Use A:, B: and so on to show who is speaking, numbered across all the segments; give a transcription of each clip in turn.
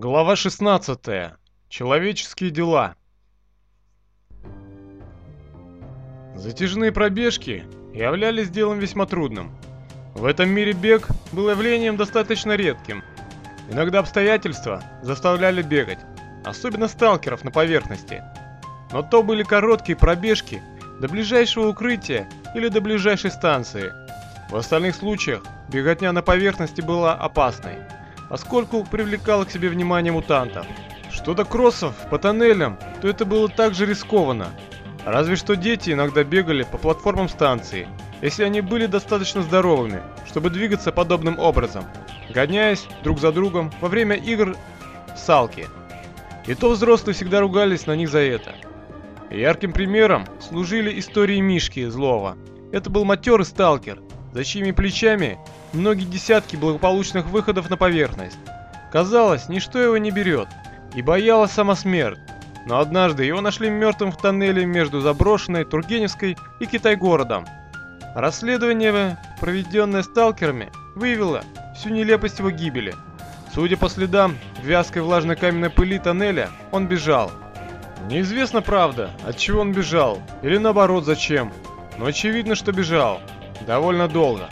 A: Глава 16. Человеческие дела. Затяжные пробежки являлись делом весьма трудным. В этом мире бег был явлением достаточно редким. Иногда обстоятельства заставляли бегать, особенно сталкеров на поверхности. Но то были короткие пробежки до ближайшего укрытия или до ближайшей станции. В остальных случаях беготня на поверхности была опасной поскольку привлекало к себе внимание мутантов. Что до кроссов по тоннелям, то это было также рискованно. Разве что дети иногда бегали по платформам станции, если они были достаточно здоровыми, чтобы двигаться подобным образом, гоняясь друг за другом во время игр салки. И то взрослые всегда ругались на них за это. ярким примером служили истории Мишки Злого. Это был матерый сталкер, за чьими плечами многие десятки благополучных выходов на поверхность. Казалось, ничто его не берет, и боялась сама смерть. Но однажды его нашли мертвым в тоннеле между заброшенной Тургеневской и Китай-городом. Расследование, проведенное сталкерами, выявило всю нелепость его гибели. Судя по следам вязкой влажной каменной пыли тоннеля, он бежал. Неизвестно, правда, от чего он бежал, или наоборот, зачем. Но очевидно, что бежал. Довольно долго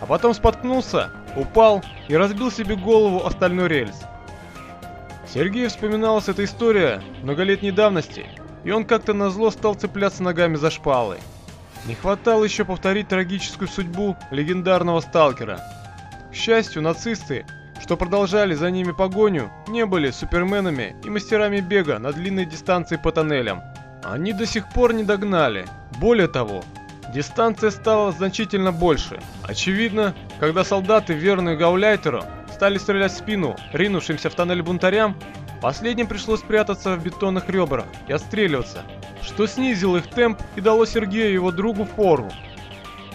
A: а потом споткнулся, упал и разбил себе голову о стальной рельс. Сергею вспоминалась эта история многолетней давности, и он как-то назло стал цепляться ногами за шпалы. Не хватало еще повторить трагическую судьбу легендарного сталкера. К счастью, нацисты, что продолжали за ними погоню, не были суперменами и мастерами бега на длинной дистанции по тоннелям. Они до сих пор не догнали. Более того, Дистанция стала значительно больше. Очевидно, когда солдаты, верные Гауляйтеру, стали стрелять в спину ринувшимся в тоннель бунтарям, последним пришлось спрятаться в бетонных ребрах и отстреливаться, что снизило их темп и дало Сергею и его другу фору.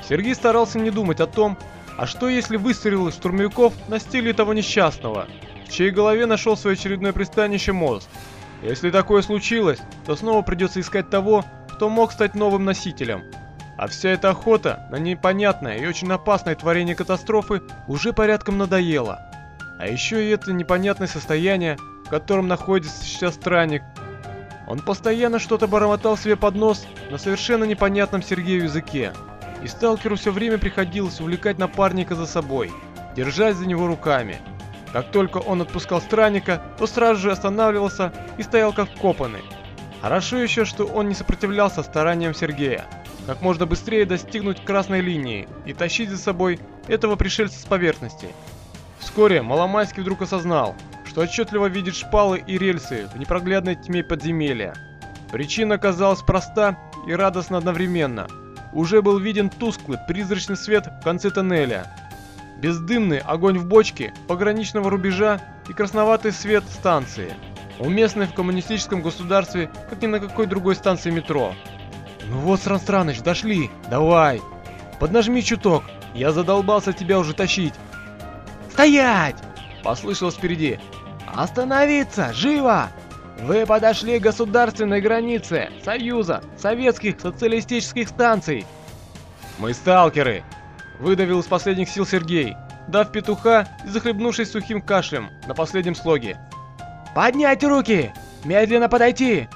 A: Сергей старался не думать о том, а что если выстрелы штурмовиков настигли того несчастного, в чьей голове нашел свое очередное пристанище мост. Если такое случилось, то снова придется искать того, кто мог стать новым носителем – а вся эта охота на непонятное и очень опасное творение катастрофы уже порядком надоела. А еще и это непонятное состояние, в котором находится сейчас странник. Он постоянно что-то бормотал себе под нос на совершенно непонятном Сергею языке. И сталкеру все время приходилось увлекать напарника за собой, держать за него руками. Как только он отпускал странника, то сразу же останавливался и стоял как вкопанный. Хорошо еще, что он не сопротивлялся стараниям Сергея как можно быстрее достигнуть красной линии и тащить за собой этого пришельца с поверхности. Вскоре Маломайский вдруг осознал, что отчетливо видит шпалы и рельсы в непроглядной тьме подземелья. Причина казалась проста и радостна одновременно. Уже был виден тусклый призрачный свет в конце тоннеля. Бездымный огонь в бочке пограничного рубежа и красноватый свет станции, уместный в коммунистическом государстве, как ни на какой другой станции метро. Ну вот, Сран Страныч, дошли. Давай. Поднажми чуток. Я задолбался тебя уже тащить.
B: Стоять!
A: Послышалось впереди.
B: Остановиться! Живо! Вы подошли к государственной границе Союза Советских Социалистических Станций.
A: Мы сталкеры. Выдавил из последних сил Сергей, дав петуха и захлебнувшись сухим кашлем на последнем слоге.
B: Поднять руки! Медленно подойти!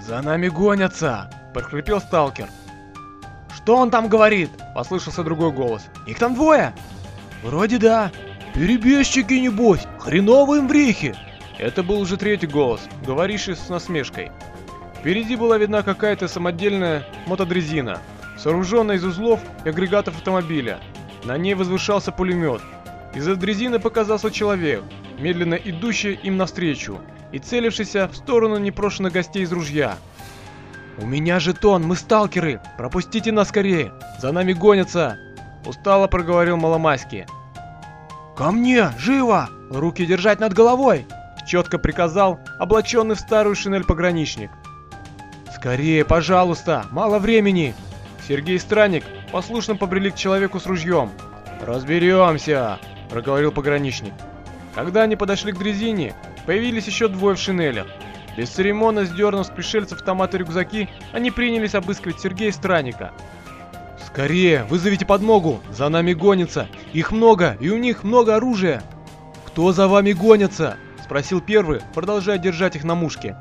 A: За нами гонятся! Прохрипел сталкер.
B: «Что он там говорит?»
A: – послышался другой голос.
B: «Их там двое?»
A: «Вроде да. Перебежчики, небось, хреновые мврихи!» Это был уже третий голос, говоривший с насмешкой. Впереди была видна какая-то самодельная мотодрезина, сооруженная из узлов и агрегатов автомобиля. На ней возвышался пулемет. Из-за дрезины показался человек, медленно идущий им навстречу и целившийся в сторону непрошенных гостей из ружья. «У меня жетон, мы сталкеры! Пропустите нас скорее! За нами гонятся!» Устало проговорил Маломайский.
B: «Ко мне! Живо! Руки держать над головой!»
A: Четко приказал облаченный в старую шинель пограничник. «Скорее, пожалуйста! Мало времени!» Сергей Странник послушно побрели к человеку с ружьем. «Разберемся!» – проговорил пограничник. Когда они подошли к дрезине, появились еще двое в шинелях. Без церемонно сдернув с пришельцев автоматы рюкзаки, они принялись обыскивать Сергея Странника. «Скорее, вызовите подмогу! За нами гонятся! Их много, и у них много оружия!» «Кто за вами гонится?»
B: – Спросил первый, продолжая держать их на мушке.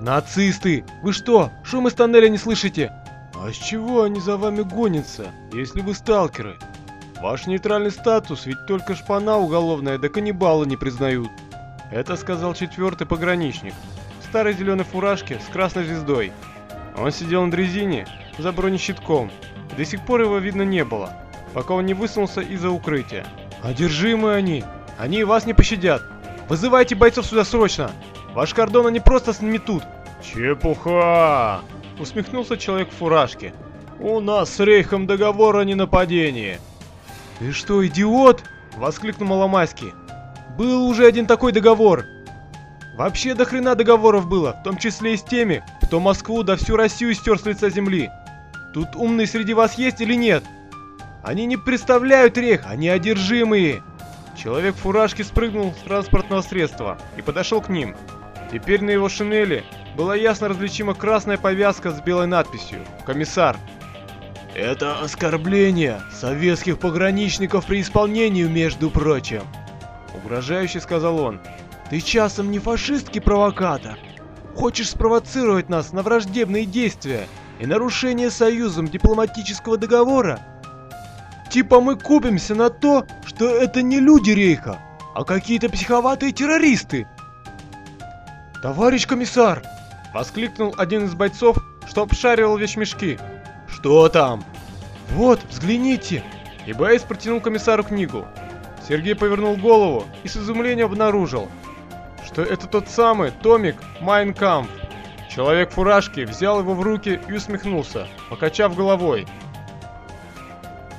B: «Нацисты! Вы что, шум из тоннеля не слышите?»
A: «А с чего они за вами гонятся, если вы сталкеры? Ваш нейтральный статус ведь только шпана уголовная да каннибалы не признают». Это сказал четвертый пограничник, старой зеленой фуражке с красной звездой. Он сидел на дрезине за бронещитком, до сих пор его видно не было, пока он не высунулся из-за укрытия. «Одержимы они! Они вас не пощадят! Вызывайте бойцов сюда срочно! Ваш кордон они просто сметут!» «Чепуха!» — усмехнулся человек в фуражке. «У нас с Рейхом договор о ненападении!»
B: «Ты что, идиот?» — воскликнул Маломайский. «Был уже один такой договор!» Вообще до хрена договоров было, в том числе и с теми, кто Москву да всю Россию стер с лица земли. Тут умные среди вас есть или нет? Они не представляют рех, они одержимые. Человек в фуражке спрыгнул с транспортного средства и подошел к ним. Теперь на его шинели была ясно различима красная повязка с белой надписью «Комиссар».
A: «Это оскорбление советских пограничников при исполнении, между прочим», — угрожающе сказал он.
B: «Ты часом не фашистский провокатор? Хочешь спровоцировать нас на враждебные действия и нарушение союзом дипломатического договора? Типа мы купимся на то, что это не люди Рейха, а какие-то психоватые террористы. «Товарищ комиссар!» — воскликнул один из бойцов, что обшаривал вещмешки.
A: «Что там?»
B: «Вот, взгляните!» И Бейс протянул комиссару книгу. Сергей повернул голову и с изумлением обнаружил, что это тот самый томик «Майнкамп». Человек в фуражке взял его в руки и усмехнулся, покачав головой.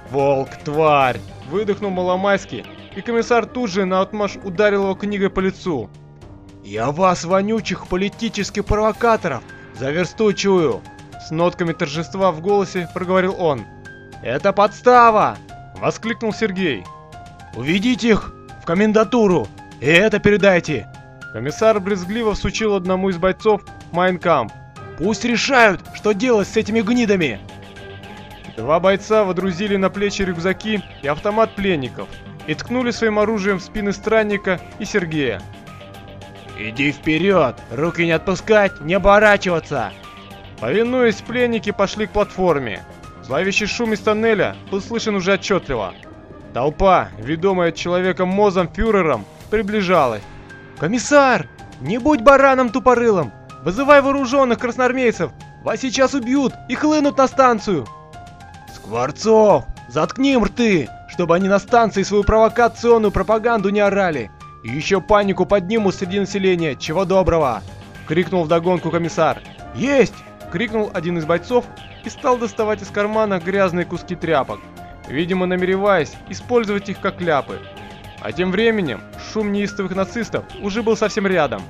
B: «Волк, тварь!» – выдохнул Маломайский, и комиссар тут же наотмашь ударил его книгой по лицу. «Я вас, вонючих политических провокаторов, заверстучую!» С нотками торжества в голосе проговорил он. «Это подстава!» – воскликнул Сергей. «Уведите их в комендатуру и это передайте!» Комиссар брезгливо всучил одному из бойцов Майнкамп. «Пусть решают, что делать с этими гнидами!» Два бойца водрузили на плечи рюкзаки и автомат пленников и ткнули своим оружием в спины странника и Сергея. «Иди вперед! Руки не отпускать, не оборачиваться!» Повинуясь, пленники пошли к платформе. Зловещий шум из тоннеля был слышен уже отчетливо. Толпа, ведомая человеком Мозом Фюрером, приближалась. «Комиссар! Не будь бараном тупорылым! Вызывай вооруженных красноармейцев! Вас сейчас убьют и хлынут на станцию!» «Скворцов! Заткни им рты, чтобы они на станции свою провокационную пропаганду не орали! И еще панику поднимут среди населения, чего доброго!» — крикнул вдогонку комиссар. «Есть!» — крикнул один из бойцов и стал доставать из кармана грязные куски тряпок, видимо намереваясь использовать их как ляпы. А тем временем шум неистовых нацистов уже был совсем рядом.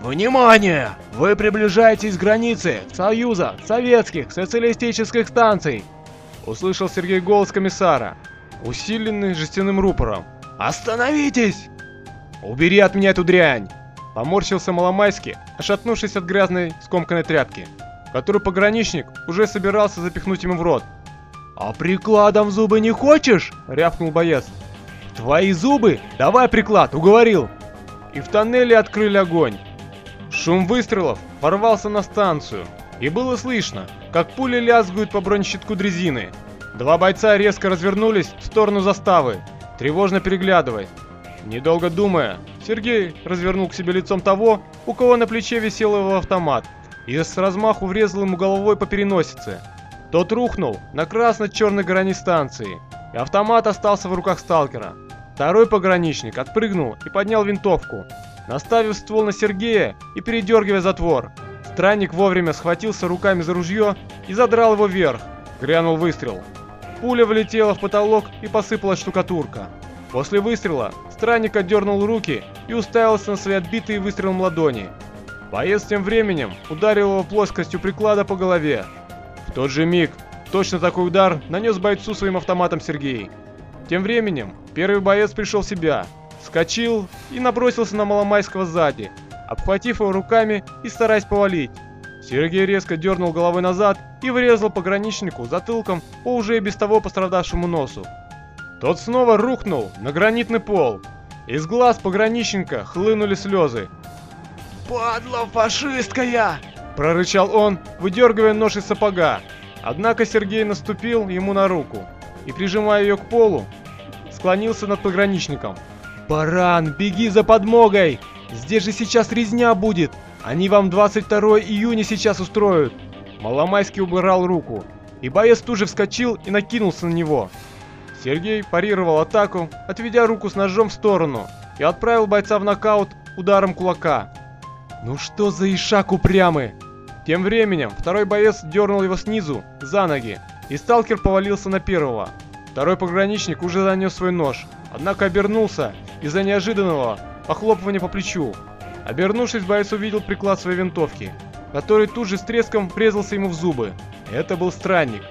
B: «Внимание! Вы приближаетесь к границе Союза Советских Социалистических Станций!» Услышал Сергей голос комиссара, усиленный жестяным рупором. «Остановитесь!» «Убери от меня эту дрянь!» Поморщился Маломайский, ошатнувшись от грязной скомканной тряпки, которую пограничник уже собирался запихнуть ему в рот. «А прикладом в зубы не хочешь?» — рявкнул боец. «Твои зубы? Давай приклад, уговорил!» И в тоннеле открыли огонь. Шум выстрелов ворвался на станцию, и было слышно, как пули лязгают по бронещитку дрезины. Два бойца резко развернулись в сторону заставы, тревожно переглядываясь. Недолго думая, Сергей развернул к себе лицом того, у кого на плече висел его автомат, и с размаху врезал ему головой по переносице. Тот рухнул на красно-черной грани станции, и автомат остался в руках сталкера. Второй пограничник отпрыгнул и поднял винтовку, наставив ствол на Сергея и передергивая затвор. Странник вовремя схватился руками за ружье и задрал его вверх. Грянул выстрел. Пуля влетела в потолок и посыпалась штукатурка. После выстрела странник отдернул руки и уставился на свои отбитые выстрелом ладони. Боец тем временем ударил его плоскостью приклада по голове. В тот же миг точно такой удар нанес бойцу своим автоматом Сергей. Тем временем первый боец пришел в себя, вскочил и набросился на Маломайского сзади, обхватив его руками и стараясь повалить. Сергей резко дернул головой назад и врезал пограничнику затылком по уже и без того пострадавшему носу. Тот снова рухнул на гранитный пол,
A: Из глаз пограничника хлынули слезы.
B: «Падла фашистская!»
A: – прорычал он, выдергивая нож из сапога. Однако Сергей наступил ему на руку и, прижимая ее к полу, склонился над пограничником. «Баран, беги за подмогой! Здесь же сейчас резня будет! Они вам 22 июня сейчас устроят!» Маломайский убирал руку, и боец тут же вскочил и накинулся на него. Сергей парировал атаку, отведя руку с ножом в сторону, и отправил бойца в нокаут ударом кулака. «Ну что за ишак упрямый!» Тем временем второй боец дернул его снизу, за ноги, и сталкер повалился на первого. Второй пограничник уже занес свой нож, однако обернулся из-за неожиданного похлопывания по плечу. Обернувшись, боец увидел приклад своей винтовки, который тут же с треском врезался ему в зубы. Это был странник.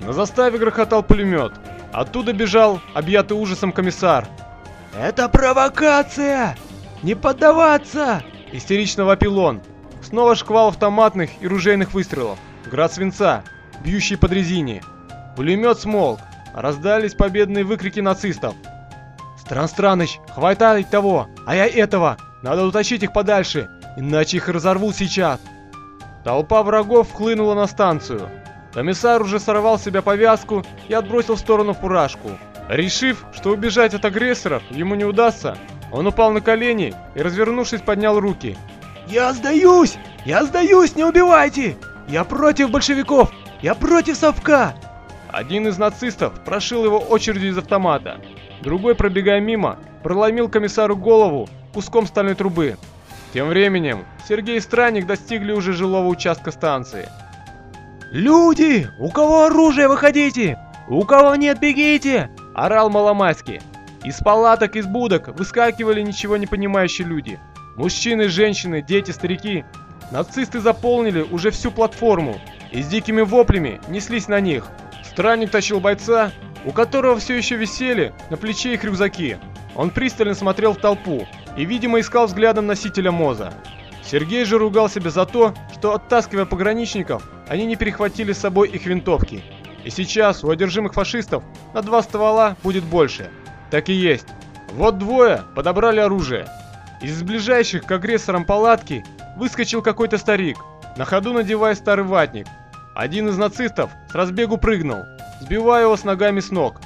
A: На заставе грохотал пулемет. Оттуда бежал объятый ужасом комиссар.
B: «Это провокация! Не поддаваться!»
A: Истерично вопил он. Снова шквал автоматных и ружейных выстрелов. Град свинца, бьющий под резине. Пулемет смолк. Раздались победные выкрики нацистов. «Стран Страныч, хватай того, а я этого! Надо утащить их подальше, иначе их разорвут сейчас!» Толпа врагов хлынула на станцию. Комиссар уже сорвал с себя повязку и отбросил в сторону фуражку. Решив, что убежать от агрессоров ему не удастся, он упал на колени и, развернувшись, поднял руки.
B: «Я сдаюсь! Я сдаюсь! Не убивайте! Я против большевиков! Я против совка!»
A: Один из нацистов прошил его очередью из автомата. Другой, пробегая мимо, проломил комиссару голову куском стальной трубы. Тем временем Сергей и Странник достигли уже жилого участка станции.
B: «Люди! У кого оружие, выходите! У кого нет, бегите!» – орал Маломайский.
A: Из палаток, из будок выскакивали ничего не понимающие люди. Мужчины, женщины, дети, старики. Нацисты заполнили уже всю платформу и с дикими воплями неслись на них. Странник тащил бойца, у которого все еще висели на плече их рюкзаки. Он пристально смотрел в толпу и, видимо, искал взглядом носителя МОЗа. Сергей же ругал себя за то, что, оттаскивая пограничников, они не перехватили с собой их винтовки. И сейчас у одержимых фашистов на два ствола будет больше. Так и есть. Вот двое подобрали оружие. Из ближайших к агрессорам палатки выскочил какой-то старик, на ходу надевая старый ватник. Один из нацистов с разбегу прыгнул, сбивая его с ногами с ног,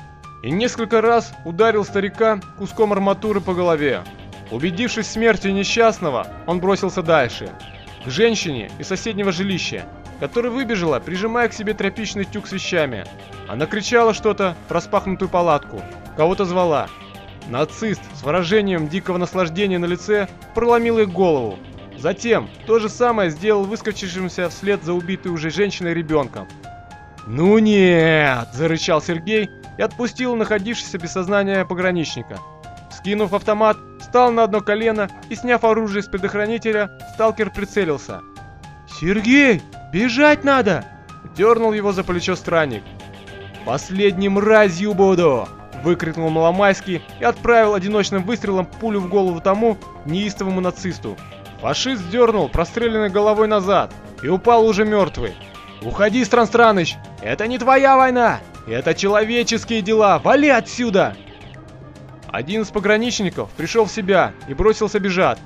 A: и несколько раз ударил старика куском арматуры по голове. Убедившись в смерти несчастного, он бросился дальше, к женщине из соседнего жилища, которая выбежала, прижимая к себе тропичный тюк с вещами. Она кричала что-то в распахнутую палатку, кого-то звала. Нацист с выражением дикого наслаждения на лице проломил их голову. Затем то же самое сделал выскочившимся вслед за убитой уже женщиной ребенком. «Ну нет!» – зарычал Сергей и отпустил находившегося без сознания пограничника. Скинув автомат, встал на одно колено и, сняв оружие с предохранителя, сталкер прицелился.
B: «Сергей, бежать надо!»
A: Дернул его за плечо странник. «Последним разью буду!» Выкрикнул Маломайский и отправил одиночным выстрелом пулю в голову тому неистовому нацисту. Фашист дернул простреленной головой назад и упал уже мертвый. «Уходи, Стран Страныч! Это не твоя война! Это человеческие дела! Вали отсюда!» Один из пограничников пришел в себя и бросился бежать.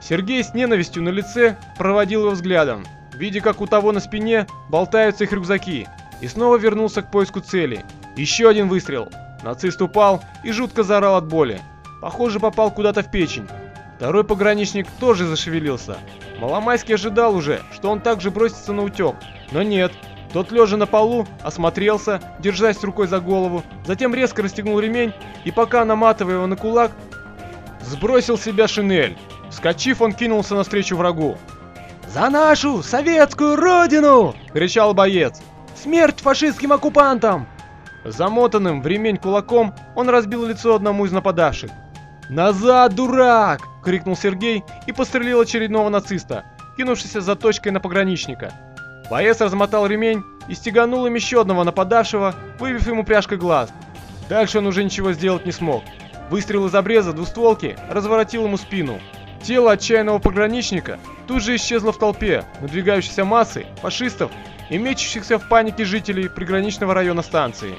A: Сергей с ненавистью на лице проводил его взглядом, видя, как у того на спине болтаются их рюкзаки, и снова вернулся к поиску цели. Еще один выстрел. Нацист упал и жутко заорал от боли. Похоже, попал куда-то в печень. Второй пограничник тоже зашевелился. Маломайский ожидал уже, что он также бросится на утек, но нет. Тот лежа на полу, осмотрелся, держась рукой за голову, затем резко расстегнул ремень и пока наматывая его на кулак, сбросил себя шинель. Вскочив, он кинулся навстречу врагу.
B: «За нашу советскую родину!»
A: — кричал боец.
B: «Смерть фашистским оккупантам!»
A: Замотанным в ремень кулаком он разбил лицо одному из нападавших.
B: «Назад, дурак!»
A: — крикнул Сергей и пострелил очередного нациста, кинувшийся за точкой на пограничника. Боец размотал ремень и стеганул им еще одного нападавшего, выбив ему пряжкой глаз. Дальше он уже ничего сделать не смог. Выстрел из обреза двустволки разворотил ему спину. Тело отчаянного пограничника тут же исчезло в толпе надвигающейся массы фашистов и мечущихся в панике жителей приграничного района станции.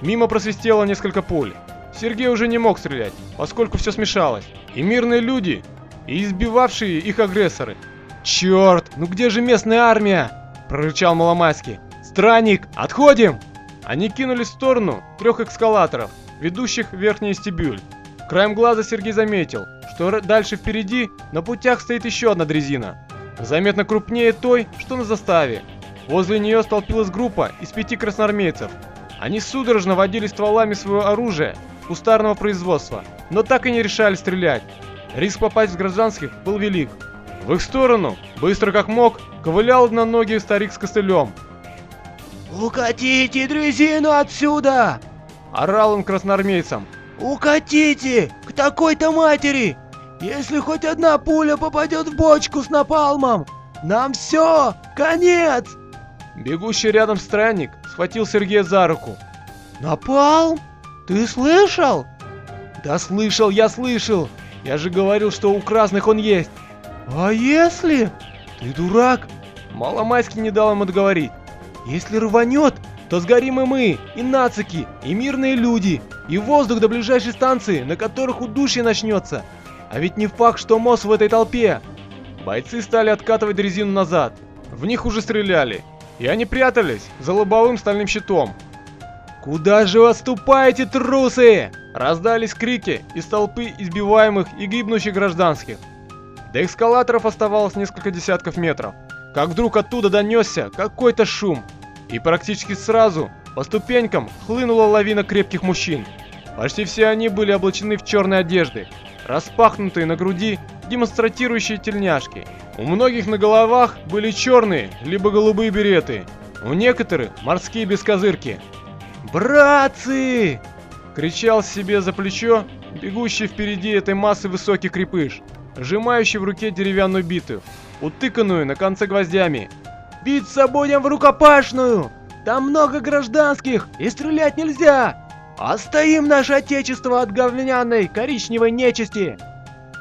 A: Мимо просвистело несколько пуль. Сергей уже не мог стрелять, поскольку все смешалось. И мирные люди, и избивавшие их агрессоры.
B: «Черт, ну где же местная армия?» – прорычал Маломайский. «Странник, отходим!»
A: Они кинулись в сторону трех эскалаторов, ведущих в верхний стебюль. Краем глаза Сергей заметил, что дальше впереди на путях стоит еще одна дрезина, заметно крупнее той, что на заставе. Возле нее столпилась группа из пяти красноармейцев. Они судорожно водили стволами своего оружия кустарного производства, но так и не решали стрелять. Риск попасть в гражданских был велик. В их сторону, быстро как мог, ковылял на ноги старик с костылем.
C: «Укатите дрезину отсюда!»
A: – орал он красноармейцам.
C: «Укатите! К такой-то матери! Если хоть одна пуля попадет в бочку с напалмом, нам все! Конец!»
A: Бегущий рядом странник схватил Сергея за руку.
C: «Напалм? Ты слышал?»
B: «Да слышал, я слышал! Я же говорил, что у красных он есть!»
C: «А если?»
B: «Ты дурак!»
A: Маломайский не дал ему договорить.
B: «Если рванет, то сгорим и мы, и нацики, и мирные люди, и воздух до ближайшей станции, на которых удушье начнется. А ведь не факт, что мост в этой толпе.
A: Бойцы стали откатывать резину назад. В них уже стреляли. И они прятались за лобовым стальным щитом.
B: «Куда же вы отступаете, трусы?»
A: Раздались крики из толпы избиваемых и гибнущих гражданских. До эскалаторов оставалось несколько десятков метров. Как вдруг оттуда донесся какой-то шум. И практически сразу по ступенькам хлынула лавина крепких мужчин. Почти все они были облачены в черные одежды, распахнутые на груди, демонстрирующие тельняшки. У многих на головах были черные, либо голубые береты. У некоторых морские бескозырки.
B: «Братцы!»
A: — кричал себе за плечо бегущий впереди этой массы высокий крепыш, сжимающий в руке деревянную биту, утыканную на конце гвоздями.
B: «Биться будем в рукопашную! Там много гражданских, и стрелять нельзя! Остоим наше отечество от говняной коричневой нечисти!»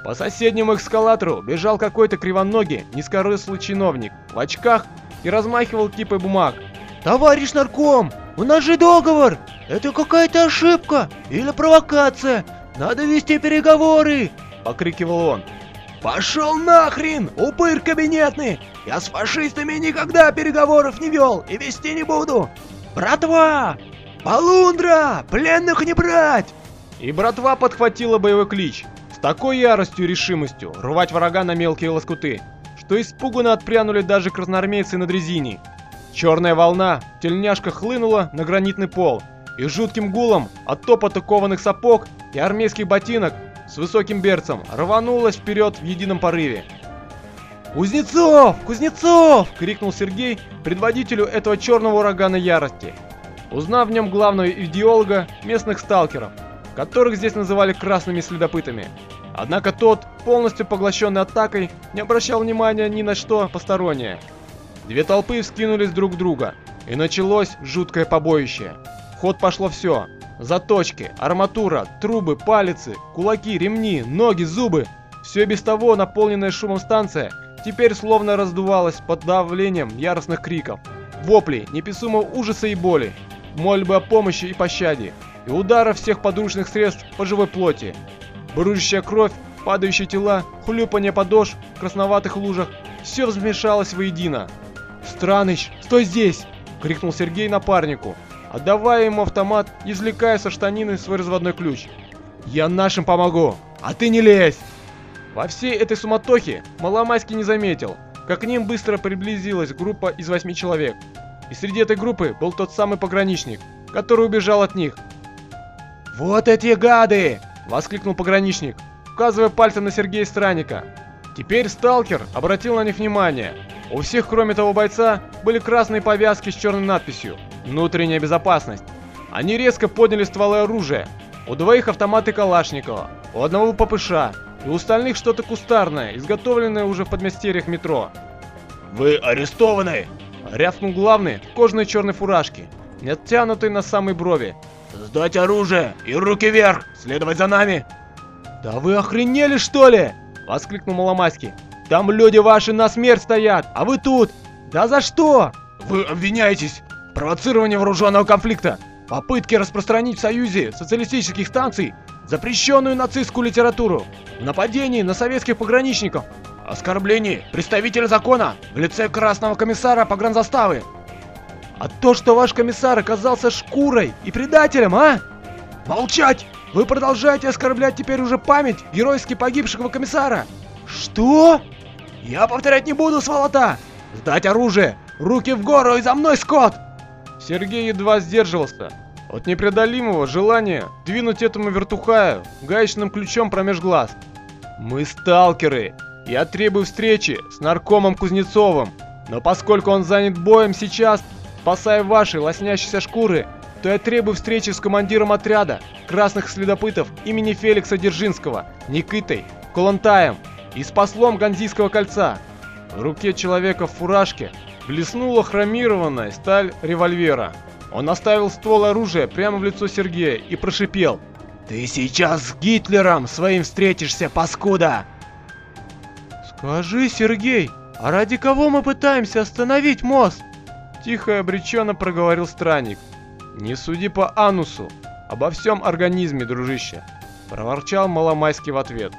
A: По соседнему эскалатору бежал какой-то кривоногий, низкорослый чиновник в очках и размахивал кипой бумаг.
C: «Товарищ нарком, у нас же договор! Это какая-то ошибка или провокация! Надо вести переговоры!»
A: — покрикивал он.
C: «Пошел нахрен, упырь кабинетный! Я с фашистами никогда переговоров не вел и вести не буду! Братва! Полундра! Пленных не брать!»
A: И братва подхватила боевой клич. С такой яростью и решимостью рвать врага на мелкие лоскуты, что испуганно отпрянули даже красноармейцы на дрезине. Черная волна тельняшка хлынула на гранитный пол, и жутким гулом от топота кованых сапог и армейских ботинок с высоким берцем рванулась вперед в едином порыве.
B: «Кузнецов! Кузнецов!»
A: — крикнул Сергей предводителю этого черного урагана ярости, узнав в нем главного идеолога местных сталкеров, которых здесь называли красными следопытами. Однако тот, полностью поглощенный атакой, не обращал внимания ни на что постороннее. Две толпы вскинулись друг друга, и началось жуткое побоище. В ход пошло все. Заточки, арматура, трубы, палицы, кулаки, ремни, ноги, зубы. Все без того наполненная шумом станция теперь словно раздувалась под давлением яростных криков, воплей, неписумого ужаса и боли, мольбы о помощи и пощаде, и ударов всех подручных средств по живой плоти. Брыжущая кровь, падающие тела, хлюпанье подошв в красноватых лужах, все взмешалось воедино.
B: «Страныч, стой здесь!»
A: — крикнул Сергей напарнику, отдавая ему автомат, извлекая со штанины свой разводной ключ.
B: «Я нашим помогу, а ты не лезь!»
A: Во всей этой суматохе Маломайский не заметил, как к ним быстро приблизилась группа из восьми человек. И среди этой группы был тот самый пограничник, который убежал от них.
B: «Вот эти гады!»
A: — воскликнул пограничник, указывая пальцем на Сергея Странника. Теперь сталкер обратил на них внимание. У всех, кроме того бойца, были красные повязки с черной надписью «Внутренняя безопасность». Они резко подняли стволы оружия. У двоих автоматы Калашникова, у одного ППШ, и у остальных что-то кустарное, изготовленное уже в подмастерьях метро.
B: «Вы арестованы!»
A: — рявкнул главный в кожаной черной фуражке, не оттянутой на самой брови.
B: «Сдать оружие и руки вверх! Следовать за нами!» «Да вы охренели, что ли?» — воскликнул Маломайский. «Там люди ваши на смерть стоят, а вы тут! Да за что?» «Вы обвиняетесь в провоцировании вооруженного конфликта! попытки распространить в Союзе социалистических станций запрещенную нацистскую литературу, нападений на советских пограничников, оскорблений представителя закона в лице красного комиссара погранзаставы. А то, что ваш комиссар оказался шкурой и предателем, а? Молчать! Вы продолжаете оскорблять теперь уже память геройски погибшего комиссара. Что? Я повторять не буду, сволота! Сдать оружие! Руки в гору и за мной, Скотт!
A: Сергей едва сдерживался от непреодолимого желания двинуть этому вертухаю гаечным ключом промеж глаз. Мы сталкеры. Я требую встречи с наркомом Кузнецовым. Но поскольку он занят боем сейчас, спасая ваши лоснящиеся шкуры, то я требую встречи с командиром отряда красных следопытов имени Феликса Держинского, Никитой Колонтаем и с послом Ганзийского кольца. В руке человека в фуражке блеснула хромированная сталь револьвера. Он наставил ствол оружия прямо в лицо Сергея и прошипел.
C: «Ты сейчас с Гитлером своим встретишься, паскуда!»
B: «Скажи, Сергей, а ради кого мы пытаемся остановить мост?»
A: Тихо и обреченно проговорил странник. «Не суди по анусу, обо всем организме, дружище!» Проворчал Маломайский в ответ.